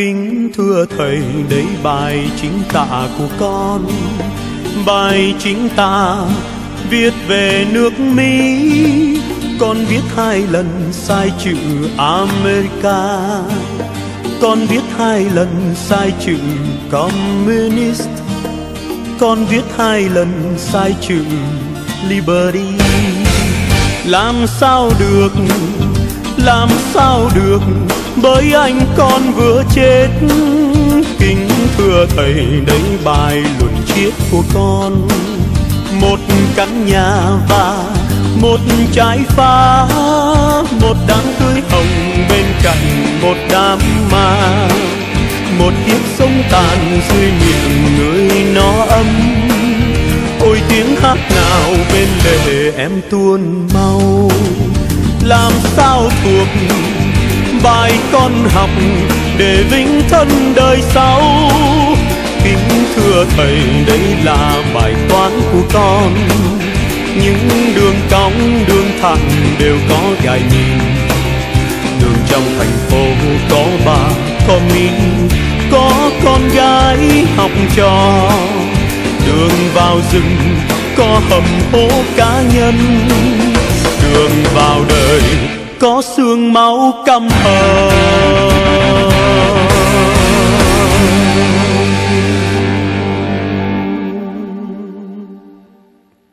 kính thưa thầy đấy bài chính tả của con. Bài chính tả viết về nước mỹ, con viết hai lần sai chữ america. Con viết hai lần sai chữ communist. Con viết hai lần sai chữ liberty. Làm sao được, làm sao được bởi anh con vừa chết, kính thưa thầy đấy bài luận triết của con. Một căn nhà và một trái phá, một đám cưới hồng bên cạnh một đám ma. Một kiếp sống tàn dưới miệng người nó ấm. Ôi tiếng hát nào bên lề em tuôn mau. Làm sao thuộc bài con học để vinh thân đời sau. Kính thưa thầy, đây là bài toán của con. Những đường cong, đường thẳng đều có gai nhìn. Đường trong thành phố có bà, có mình, có con gái học trò. Đường vào rừng có hầm hố cá nhân. Đường vào đời có xương máu căm hờn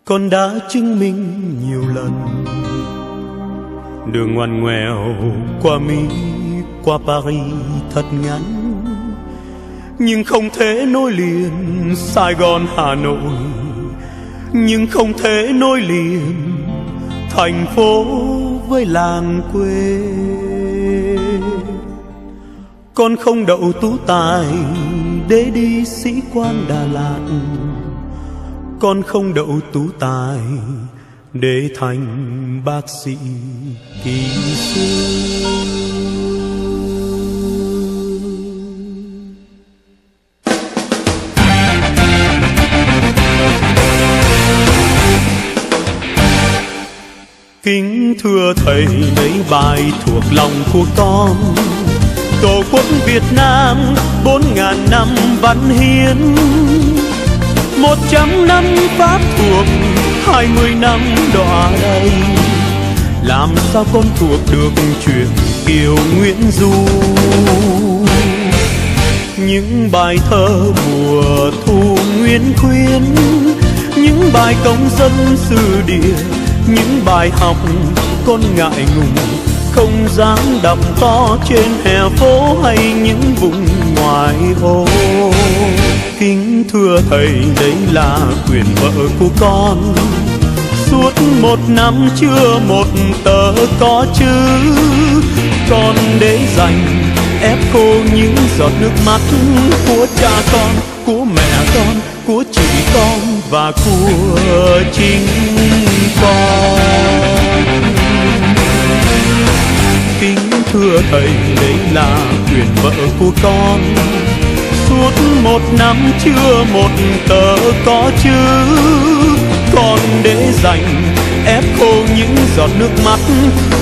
con đã chứng minh nhiều lần, đường ngoằn ngoèo qua mỹ, qua paris thật ngắn. Nhưng không thể nối liền sài gòn, hà nội. Nhưng không thể nối liền thành phố với làng quê. Con không đậu tú tài để đi sĩ quan đà lạt. Con không đậu tú tài để thành bác sĩ kỳ xưa kính thưa thầy lấy bài thuộc lòng của con. Tổ quốc việt nam bốn ngàn năm văn hiến. Một trăm năm pháp thuộc, hai mươi năm đọa đầy. Làm sao con thuộc được chuyện kiều nguyễn du? Những bài thơ mùa thu nguyễn khuyến những bài công dân sư địa những bài học con ngại ngùng, không dám đọc to trên hè phố hay những vùng ngoài ô. Kính thưa thầy đấy là quyền vợ của con. Suốt một năm chưa một tờ có chữ. Con để dành, ép khô những giọt nước mắt của cha con, của mẹ con, của chị con và của chính con. Kính thưa thầy đấy là quyền vợ của con. Suốt một năm chưa một tờ có chữ. Con để dành, ép khô những giọt nước mắt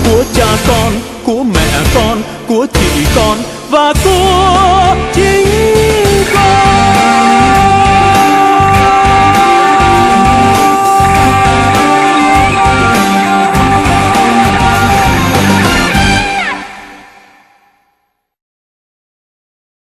của cha con, của mẹ con, của chị con và của chính